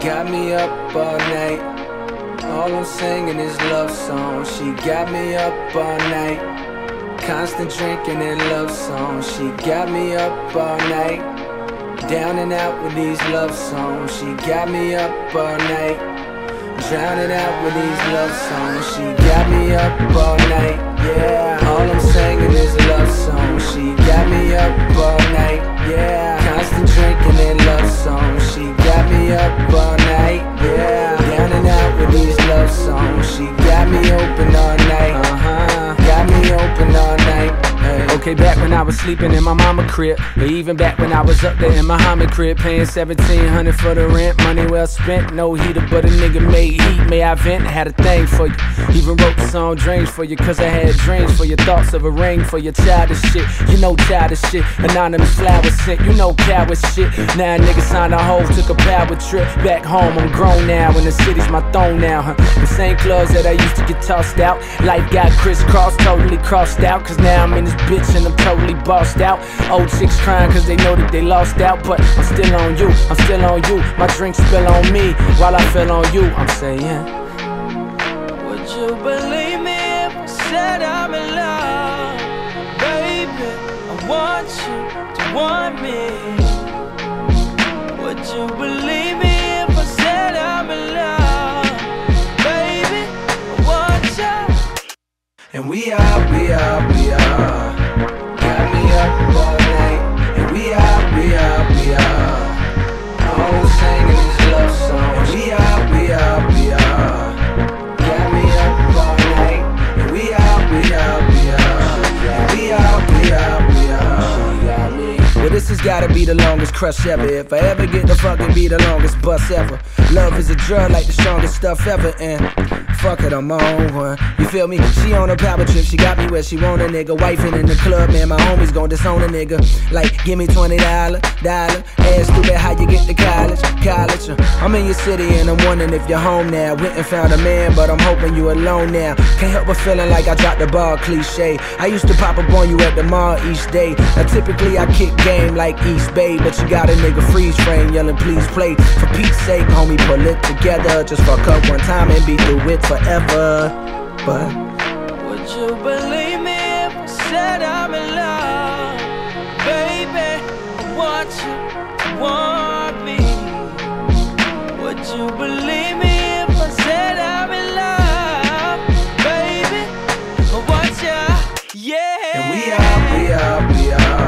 got me up all night. All I'm singing is love songs. She got me up all night. Constant drinking and love songs. She got me up all night. Down and out with these love songs. She got me up all night. Drowning out with these love songs. She got me up all night. Yeah. All I'm singing is love songs. She got me up all night. Yeah. Me open Okay, back when I was sleeping in my mama crib, but even back when I was up there in my Manhattan crib, paying 1700 for the rent, money well spent, no heater, but a nigga made heat, may I vent, had a thing for you. Even wrote the song Dreams for you, cause I had dreams for your thoughts of a ring for your childish shit. You know childish shit, anonymous flowers sent, you know coward shit. Now a nigga signed a hoe, took a power trip back home, I'm grown now, and the city's my throne now, huh? The same clubs that I used to get tossed out, life got crisscrossed, totally crossed out, cause now I'm in this bitch and I'm totally bossed out. Old chicks crying cause they know that they lost out, but I'm still on you, I'm still on you. My drink spill on me while I fell on you. I'm saying, Would you believe me if I said I'm in love? Baby, I want you to want me. Would you believe me if I said I'm in love? Baby, I want you. And we are, we are, we are. This has gotta be the longest crush ever. If I ever get to fucking be the longest bus ever. Love is a drug like the strongest stuff ever, and fuck it, I'm on one. You feel me? She on a power trip, she got me where she want a nigga. Wifing in the club, man, my homies gon' disown a nigga. Like, give me $20, dollar. Ass stupid, how you get to college? College. uh, I'm in your city and I'm wondering if you're home now. Went and found a man, but I'm hoping you alone now. Can't help but feeling like I dropped the ball, cliche. I used to pop up on you at the mall each day. Now typically I kick game like East Bay, but you got a nigga freeze frame yelling, please play. For Pete's sake, homie, pull it together. Just fuck up one time and be through it forever. But Would you believe me if I said I'm in love? Baby, I want you to want me. Would you believe me if I said I'm in love? Baby, I want you, yeah. And we are, we are, we are. Up we up we up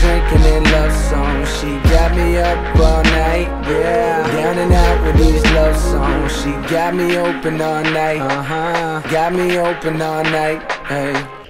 drinking and love songs. She got me up all night. Yeah. Down and out with these love songs. She got me open all night. Uh huh. Got me open all night. Hey.